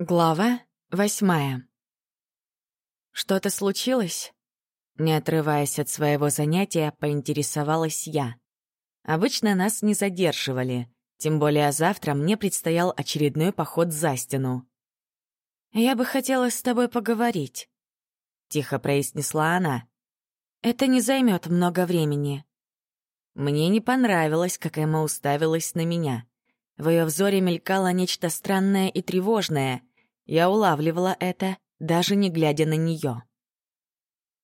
Глава восьмая. «Что-то случилось?» Не отрываясь от своего занятия, поинтересовалась я. Обычно нас не задерживали, тем более завтра мне предстоял очередной поход за стену. «Я бы хотела с тобой поговорить», — тихо произнесла она. «Это не займет много времени». Мне не понравилось, как Эмма уставилась на меня. В ее взоре мелькало нечто странное и тревожное — я улавливала это, даже не глядя на нее.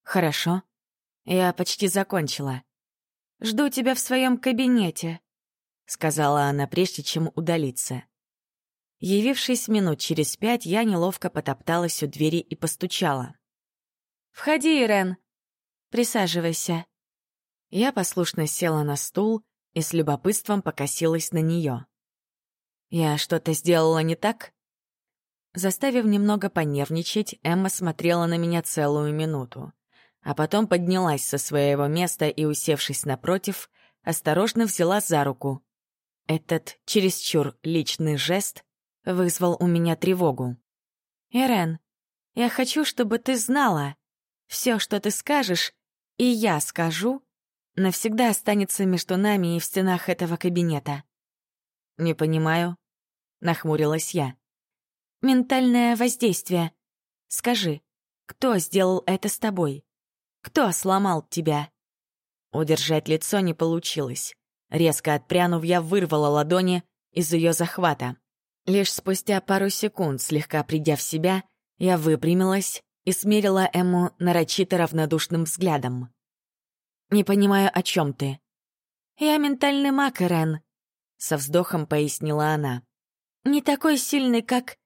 «Хорошо. Я почти закончила. Жду тебя в своем кабинете», — сказала она, прежде чем удалиться. Явившись минут через пять, я неловко потопталась у двери и постучала. «Входи, Ирен. Присаживайся». Я послушно села на стул и с любопытством покосилась на нее. «Я что-то сделала не так?» Заставив немного понервничать, Эмма смотрела на меня целую минуту. А потом поднялась со своего места и, усевшись напротив, осторожно взяла за руку. Этот чересчур личный жест вызвал у меня тревогу. «Ирен, я хочу, чтобы ты знала. Все, что ты скажешь, и я скажу, навсегда останется между нами и в стенах этого кабинета». «Не понимаю», — нахмурилась я. Ментальное воздействие. Скажи, кто сделал это с тобой? Кто сломал тебя?» Удержать лицо не получилось. Резко отпрянув, я вырвала ладони из ее захвата. Лишь спустя пару секунд, слегка придя в себя, я выпрямилась и смерила Эмму нарочито равнодушным взглядом. «Не понимаю, о чем ты?» «Я ментальный маг, Ирен», — со вздохом пояснила она. «Не такой сильный, как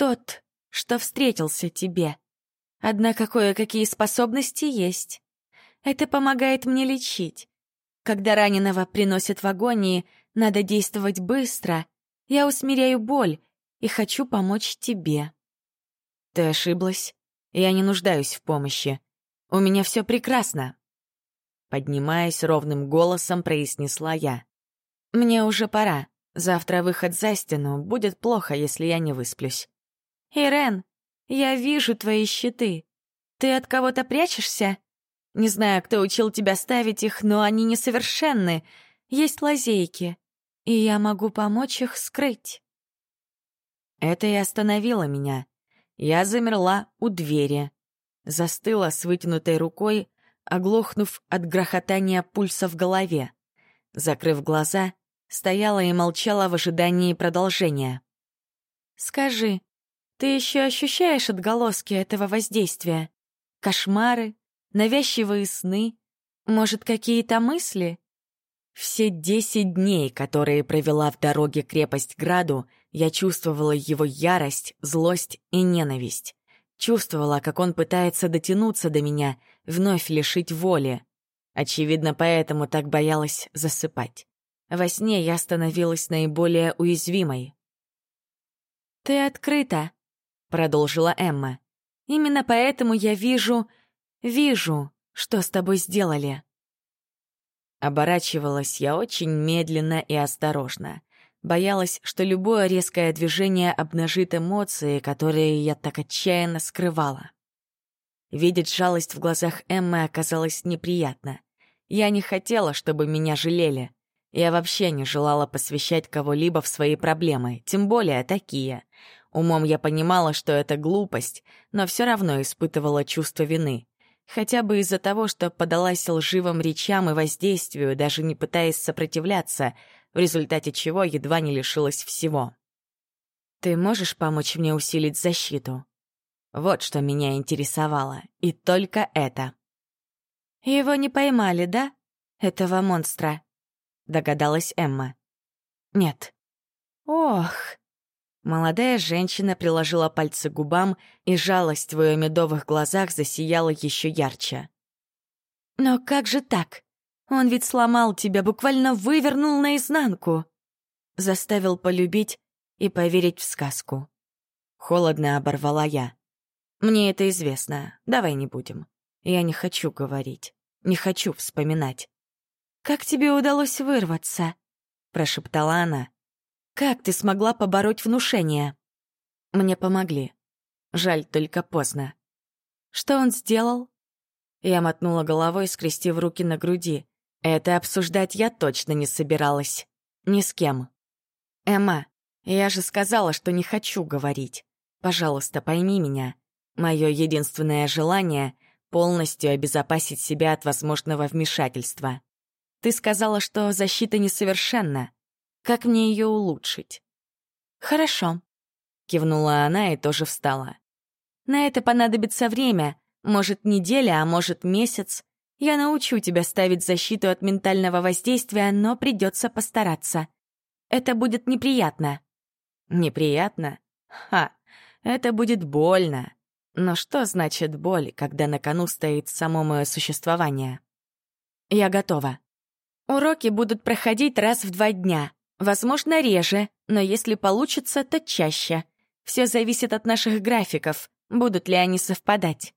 тот, что встретился тебе. Однако кое-какие способности есть. Это помогает мне лечить. Когда раненого приносят в агонии, надо действовать быстро. Я усмиряю боль и хочу помочь тебе. Ты ошиблась. Я не нуждаюсь в помощи. У меня все прекрасно. Поднимаясь ровным голосом, произнесла я. Мне уже пора. Завтра выход за стену. Будет плохо, если я не высплюсь. «Ирен, я вижу твои щиты. Ты от кого-то прячешься? Не знаю, кто учил тебя ставить их, но они несовершенны. Есть лазейки, и я могу помочь их скрыть». Это и остановило меня. Я замерла у двери. Застыла с вытянутой рукой, оглохнув от грохотания пульса в голове. Закрыв глаза, стояла и молчала в ожидании продолжения. «Скажи, ты еще ощущаешь отголоски этого воздействия? Кошмары, навязчивые сны, может, какие-то мысли? Все десять дней, которые провела в дороге крепость Граду, я чувствовала его ярость, злость и ненависть. Чувствовала, как он пытается дотянуться до меня, вновь лишить воли. Очевидно, поэтому так боялась засыпать. Во сне я становилась наиболее уязвимой. «Ты открыта», продолжила Эмма. «Именно поэтому я вижу... вижу, что с тобой сделали». Оборачивалась я очень медленно и осторожно. Боялась, что любое резкое движение обнажит эмоции, которые я так отчаянно скрывала. Видеть жалость в глазах Эммы оказалось неприятно. Я не хотела, чтобы меня жалели. Я вообще не желала посвящать кого-либо в свои проблемы, тем более такие. Умом я понимала, что это глупость, но все равно испытывала чувство вины. Хотя бы из-за того, что подалась лживым речам и воздействию, даже не пытаясь сопротивляться, в результате чего едва не лишилась всего. «Ты можешь помочь мне усилить защиту?» Вот что меня интересовало, и только это. «Его не поймали, да? Этого монстра?» — догадалась Эмма. «Нет». «Ох!» Молодая женщина приложила пальцы к губам, и жалость в ее медовых глазах засияла еще ярче. «Но как же так? Он ведь сломал тебя, буквально вывернул наизнанку!» Заставил полюбить и поверить в сказку. Холодно оборвала я. «Мне это известно. Давай не будем. Я не хочу говорить. Не хочу вспоминать». «Как тебе удалось вырваться?» — прошептала она. Как ты смогла побороть внушение?» Мне помогли. Жаль, только поздно. Что он сделал? Я мотнула головой, скрестив руки на груди. Это обсуждать я точно не собиралась. Ни с кем. Эмма, я же сказала, что не хочу говорить. Пожалуйста, пойми меня. Мое единственное желание — полностью обезопасить себя от возможного вмешательства. Ты сказала, что защита несовершенна. Как мне ее улучшить? Хорошо. Кивнула она и тоже встала. На это понадобится время, может, неделя, а может, месяц. Я научу тебя ставить защиту от ментального воздействия, но придется постараться. Это будет неприятно. Неприятно? Ха, это будет больно. Но что значит боль, когда на кону стоит само мое существование? Я готова. Уроки будут проходить раз в два дня. Возможно, реже, но если получится, то чаще. Все зависит от наших графиков, будут ли они совпадать.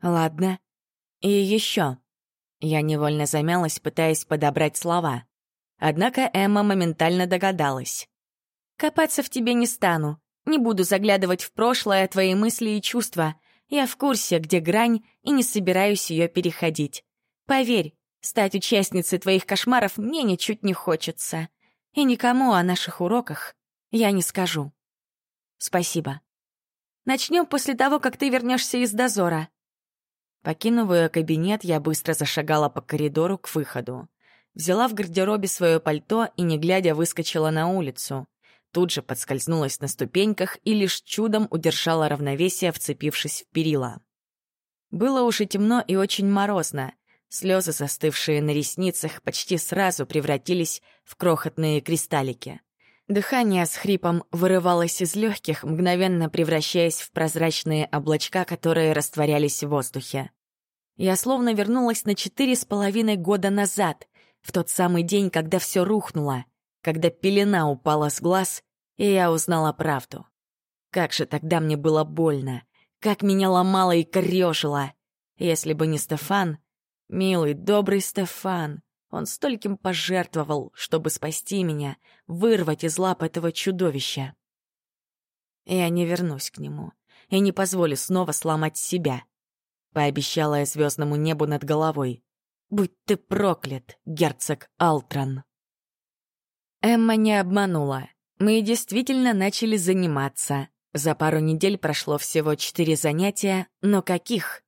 Ладно. И еще. Я невольно замялась, пытаясь подобрать слова. Однако Эмма моментально догадалась. «Копаться в тебе не стану. Не буду заглядывать в прошлое, твои мысли и чувства. Я в курсе, где грань, и не собираюсь ее переходить. Поверь, стать участницей твоих кошмаров мне ничуть не хочется. И никому о наших уроках я не скажу. Спасибо. Начнем после того, как ты вернешься из дозора. Покинув ее кабинет, я быстро зашагала по коридору к выходу. Взяла в гардеробе свое пальто и, не глядя, выскочила на улицу. Тут же подскользнулась на ступеньках и лишь чудом удержала равновесие, вцепившись в перила. Было уже темно и очень морозно. Слезы, застывшие на ресницах, почти сразу превратились в крохотные кристаллики. Дыхание с хрипом вырывалось из легких, мгновенно превращаясь в прозрачные облачка, которые растворялись в воздухе. Я словно вернулась на четыре с половиной года назад, в тот самый день, когда все рухнуло, когда пелена упала с глаз, и я узнала правду. Как же тогда мне было больно, как меня ломало и корёжило. Если бы не Стефан, милый, добрый Стефан, он стольким пожертвовал, чтобы спасти меня, вырвать из лап этого чудовища. Я не вернусь к нему и не позволю снова сломать себя. Пообещала я звездному небу над головой. Будь ты проклят, герцог Алтран. Эмма не обманула. Мы действительно начали заниматься. За пару недель прошло всего четыре занятия, но каких?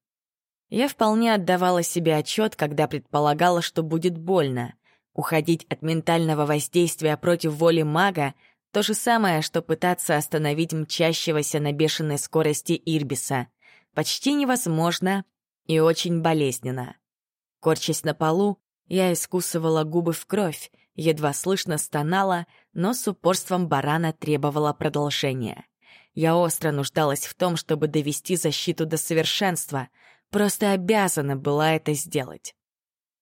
Я вполне отдавала себе отчет, когда предполагала, что будет больно. Уходить от ментального воздействия против воли мага — то же самое, что пытаться остановить мчащегося на бешеной скорости Ирбиса. Почти невозможно и очень болезненно. Корчась на полу, я искусывала губы в кровь, едва слышно стонала, но с упорством барана требовала продолжения. Я остро нуждалась в том, чтобы довести защиту до совершенства — Просто обязана была это сделать.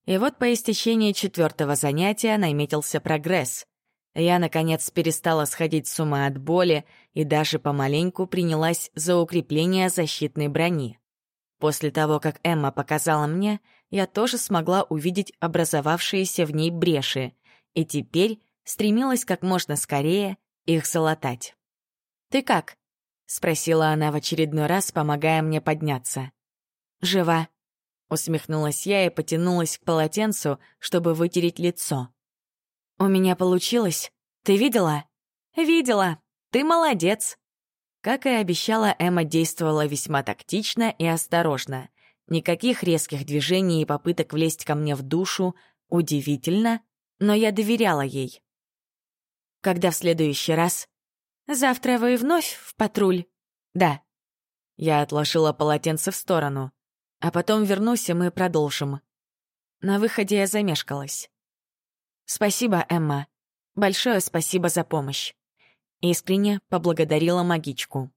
И вот по истечении четвертого занятия наметился прогресс. Я, наконец, перестала сходить с ума от боли и даже помаленьку принялась за укрепление защитной брони. После того, как Эмма показала мне, я тоже смогла увидеть образовавшиеся в ней бреши, и теперь стремилась как можно скорее их залатать. «Ты как?» — спросила она в очередной раз, помогая мне подняться. «Жива», — усмехнулась я и потянулась к полотенцу, чтобы вытереть лицо. «У меня получилось. Ты видела?» «Видела. Ты молодец». Как и обещала, Эмма действовала весьма тактично и осторожно. Никаких резких движений и попыток влезть ко мне в душу. Удивительно, но я доверяла ей. «Когда в следующий раз?» «Завтра вы вновь в патруль?» «Да». Я отложила полотенце в сторону. А потом вернусь, и мы продолжим. На выходе я замешкалась. Спасибо, Эмма. Большое спасибо за помощь. Искренне поблагодарила магичку.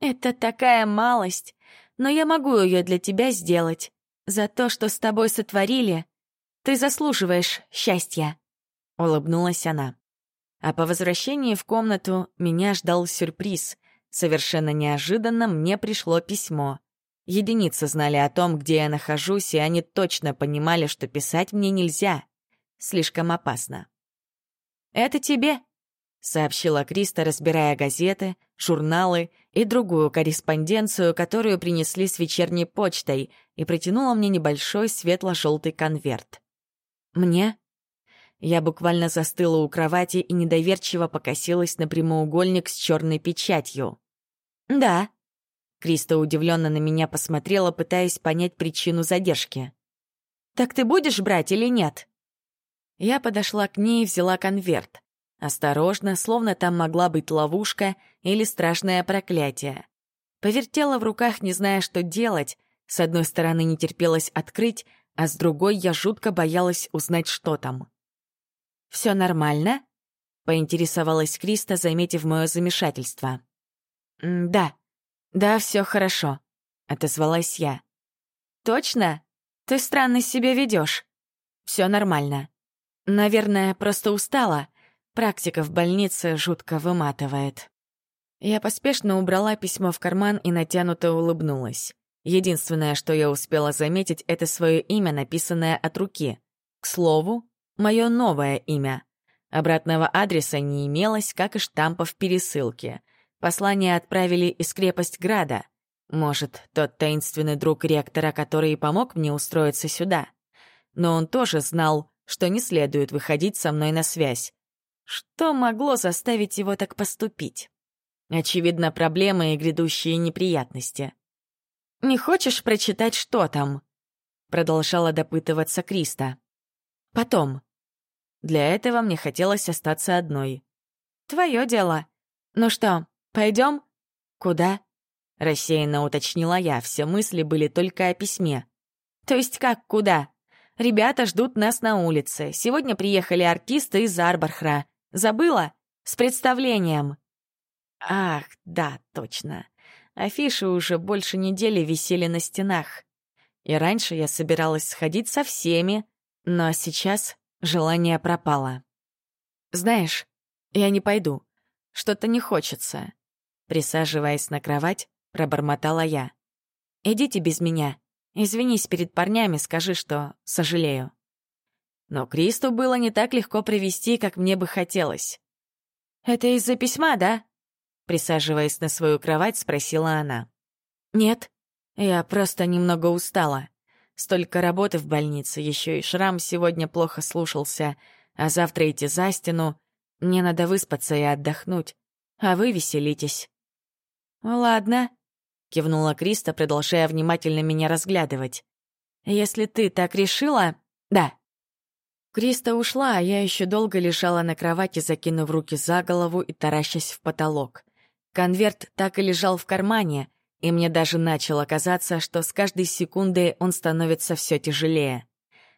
Это такая малость, но я могу ее для тебя сделать. За то, что с тобой сотворили, ты заслуживаешь счастья. Улыбнулась она. А по возвращении в комнату меня ждал сюрприз. Совершенно неожиданно мне пришло письмо. Единицы знали о том, где я нахожусь, и они точно понимали, что писать мне нельзя. Слишком опасно. «Это тебе», — сообщила Криста, разбирая газеты, журналы и другую корреспонденцию, которую принесли с вечерней почтой, и протянула мне небольшой светло-желтый конверт. «Мне?» Я буквально застыла у кровати и недоверчиво покосилась на прямоугольник с черной печатью. «Да». Криста удивленно на меня посмотрела, пытаясь понять причину задержки. «Так ты будешь брать или нет?» Я подошла к ней и взяла конверт. Осторожно, словно там могла быть ловушка или страшное проклятие. Повертела в руках, не зная, что делать. С одной стороны не терпелось открыть, а с другой я жутко боялась узнать, что там. «Все нормально?» — поинтересовалась Криста, заметив мое замешательство. «Да, да, все хорошо», — отозвалась я. «Точно? Ты странно себя ведешь. Все нормально. Наверное, просто устала. Практика в больнице жутко выматывает. Я поспешно убрала письмо в карман и натянуто улыбнулась. Единственное, что я успела заметить, это свое имя, написанное от руки. К слову, мое новое имя. Обратного адреса не имелось, как и штампа в пересылке. Послание отправили из крепость Града. Может, тот таинственный друг ректора, который помог мне устроиться сюда. Но он тоже знал, что не следует выходить со мной на связь. Что могло заставить его так поступить? Очевидно, проблемы и грядущие неприятности. «Не хочешь прочитать, что там?» Продолжала допытываться Криста. «Потом. Для этого мне хотелось остаться одной. Твое дело. Ну что, пойдем? Куда?» Рассеянно уточнила я, все мысли были только о письме. «То есть как куда? Ребята ждут нас на улице. Сегодня приехали артисты из Арбархра. Забыла? С представлением. Ах, да, точно. Афиши уже больше недели висели на стенах. И раньше я собиралась сходить со всеми, но сейчас желание пропало. Знаешь, я не пойду. Что-то не хочется. Присаживаясь на кровать, пробормотала я. Идите без меня. Извинись перед парнями, скажи, что сожалею. Но Кристу было не так легко привести, как мне бы хотелось. «Это из-за письма, да?» Присаживаясь на свою кровать, спросила она. «Нет, я просто немного устала. Столько работы в больнице, еще и шрам сегодня плохо слушался, а завтра идти за стену. Мне надо выспаться и отдохнуть, а вы веселитесь». «Ладно», — кивнула Криста, продолжая внимательно меня разглядывать. «Если ты так решила...» «Да, Криста ушла, а я еще долго лежала на кровати, закинув руки за голову и таращась в потолок. Конверт так и лежал в кармане, и мне даже начало казаться, что с каждой секундой он становится все тяжелее.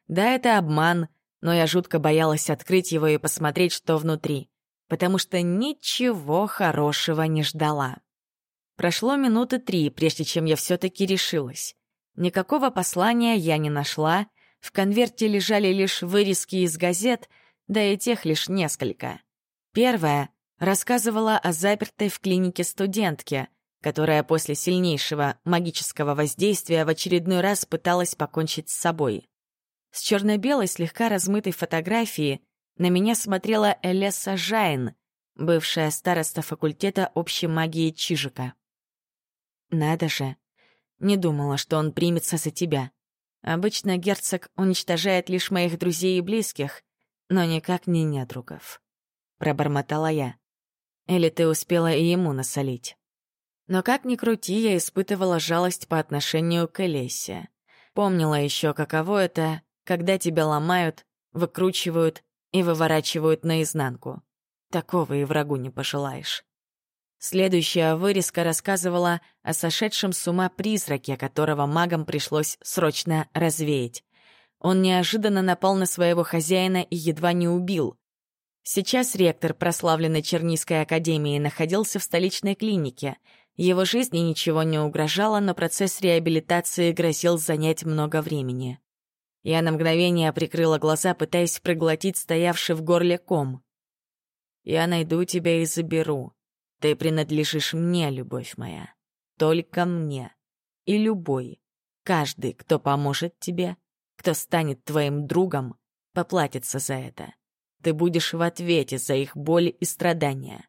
Да, это обман, но я жутко боялась открыть его и посмотреть, что внутри, потому что ничего хорошего не ждала. Прошло минуты три, прежде чем я все-таки решилась. Никакого послания я не нашла — в конверте лежали лишь вырезки из газет, да и тех лишь несколько. Первая рассказывала о запертой в клинике студентке, которая после сильнейшего магического воздействия в очередной раз пыталась покончить с собой. С черно-белой, слегка размытой фотографии на меня смотрела Элесса Жайн, бывшая староста факультета общей магии Чижика. «Надо же, не думала, что он примется за тебя», Обычно герцог уничтожает лишь моих друзей и близких, но никак не недругов. Пробормотала я. Или ты успела и ему насолить? Но как ни крути, я испытывала жалость по отношению к Элесе. Помнила еще, каково это, когда тебя ломают, выкручивают и выворачивают наизнанку. Такого и врагу не пожелаешь. Следующая вырезка рассказывала о сошедшем с ума призраке, которого магам пришлось срочно развеять. Он неожиданно напал на своего хозяина и едва не убил. Сейчас ректор прославленной Чернийской академии находился в столичной клинике. Его жизни ничего не угрожало, но процесс реабилитации грозил занять много времени. Я на мгновение прикрыла глаза, пытаясь проглотить стоявший в горле ком. «Я найду тебя и заберу», ты принадлежишь мне, любовь моя. Только мне. И любой, каждый, кто поможет тебе, кто станет твоим другом, поплатится за это. ты будешь в ответе за их боль и страдания.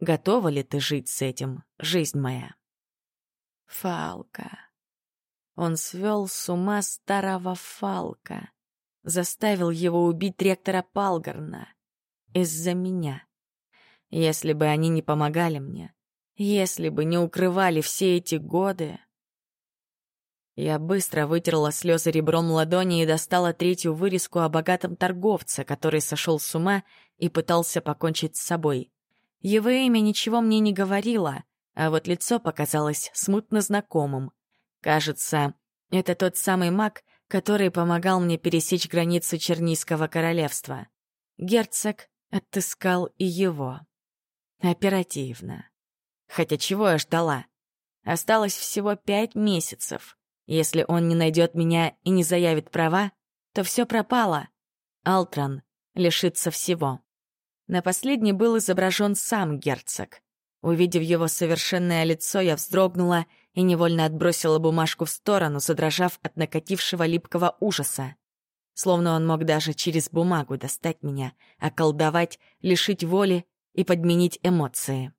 Готова ли ты жить с этим, жизнь моя? Фалка. Он свел с ума старого Фалка. Заставил его убить ректора Палгарна. Из-за меня. Если бы они не помогали мне, если бы не укрывали все эти годы... Я быстро вытерла слезы ребром ладони и достала третью вырезку о богатом торговце, который сошел с ума и пытался покончить с собой. Его имя ничего мне не говорило, а вот лицо показалось смутно знакомым. Кажется, это тот самый маг, который помогал мне пересечь границу Чернийского королевства. Герцог отыскал и его. Оперативно. Хотя чего я ждала? Осталось всего пять месяцев. Если он не найдет меня и не заявит права, то все пропало. Алтран лишится всего. На последней был изображен сам герцог. Увидев его совершенное лицо, я вздрогнула и невольно отбросила бумажку в сторону, задрожав от накатившего липкого ужаса. Словно он мог даже через бумагу достать меня, околдовать, лишить воли и подменить эмоции.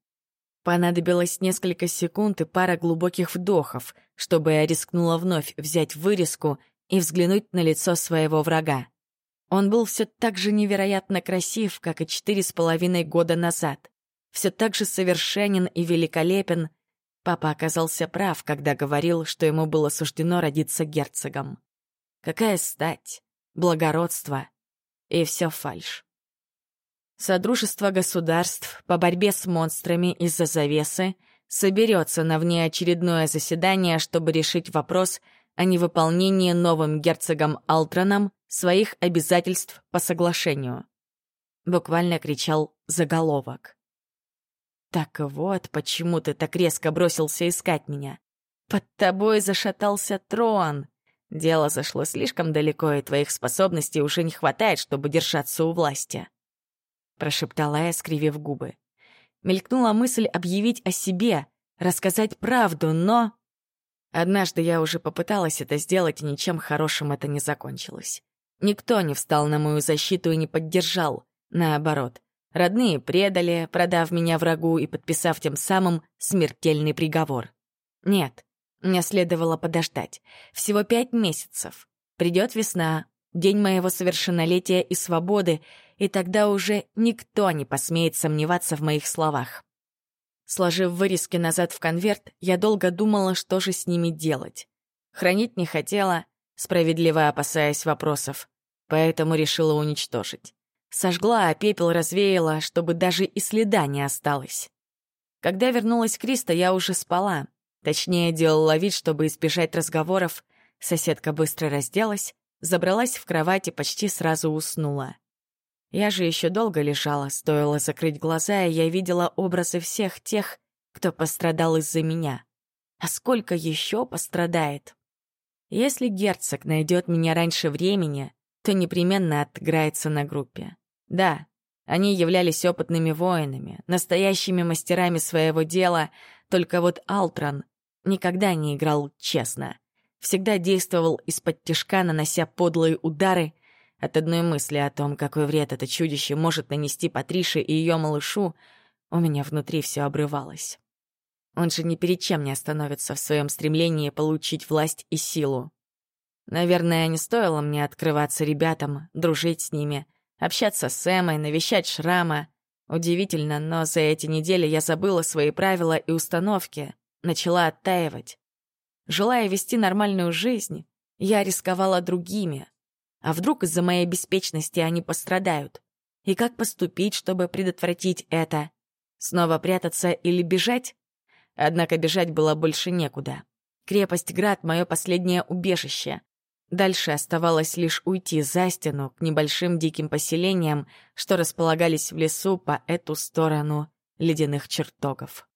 Понадобилось несколько секунд и пара глубоких вдохов, чтобы я рискнула вновь взять вырезку и взглянуть на лицо своего врага. Он был все так же невероятно красив, как и четыре с половиной года назад. Все так же совершенен и великолепен. Папа оказался прав, когда говорил, что ему было суждено родиться герцогом. Какая стать, благородство и все фальшь. Содружество государств по борьбе с монстрами из-за завесы соберется на внеочередное заседание, чтобы решить вопрос о невыполнении новым герцогом Алтроном своих обязательств по соглашению. Буквально кричал заголовок. «Так вот, почему ты так резко бросился искать меня. Под тобой зашатался трон. Дело зашло слишком далеко, и твоих способностей уже не хватает, чтобы держаться у власти». — прошептала я, скривив губы. Мелькнула мысль объявить о себе, рассказать правду, но... Однажды я уже попыталась это сделать, и ничем хорошим это не закончилось. Никто не встал на мою защиту и не поддержал. Наоборот, родные предали, продав меня врагу и подписав тем самым смертельный приговор. Нет, мне следовало подождать. Всего пять месяцев. Придет весна, день моего совершеннолетия и свободы, и тогда уже никто не посмеет сомневаться в моих словах. Сложив вырезки назад в конверт, я долго думала, что же с ними делать. Хранить не хотела, справедливо опасаясь вопросов, поэтому решила уничтожить. Сожгла, а пепел развеяла, чтобы даже и следа не осталось. Когда вернулась Криста, я уже спала. Точнее, делала вид, чтобы избежать разговоров. Соседка быстро разделась, забралась в кровать и почти сразу уснула. Я же еще долго лежала, стоило закрыть глаза, и я видела образы всех тех, кто пострадал из-за меня. А сколько еще пострадает? Если герцог найдет меня раньше времени, то непременно отыграется на группе. Да, они являлись опытными воинами, настоящими мастерами своего дела, только вот Алтран никогда не играл честно. Всегда действовал из-под тишка, нанося подлые удары от одной мысли о том, какой вред это чудище может нанести Патрише и ее малышу, у меня внутри все обрывалось. Он же ни перед чем не остановится в своем стремлении получить власть и силу. Наверное, не стоило мне открываться ребятам, дружить с ними, общаться с Эмой, навещать Шрама. Удивительно, но за эти недели я забыла свои правила и установки, начала оттаивать. Желая вести нормальную жизнь, я рисковала другими, а вдруг из-за моей беспечности они пострадают? И как поступить, чтобы предотвратить это? Снова прятаться или бежать? Однако бежать было больше некуда. Крепость Град — мое последнее убежище. Дальше оставалось лишь уйти за стену к небольшим диким поселениям, что располагались в лесу по эту сторону ледяных чертогов.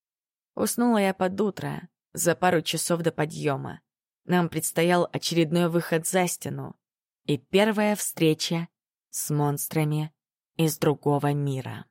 Уснула я под утро, за пару часов до подъема. Нам предстоял очередной выход за стену и первая встреча с монстрами из другого мира.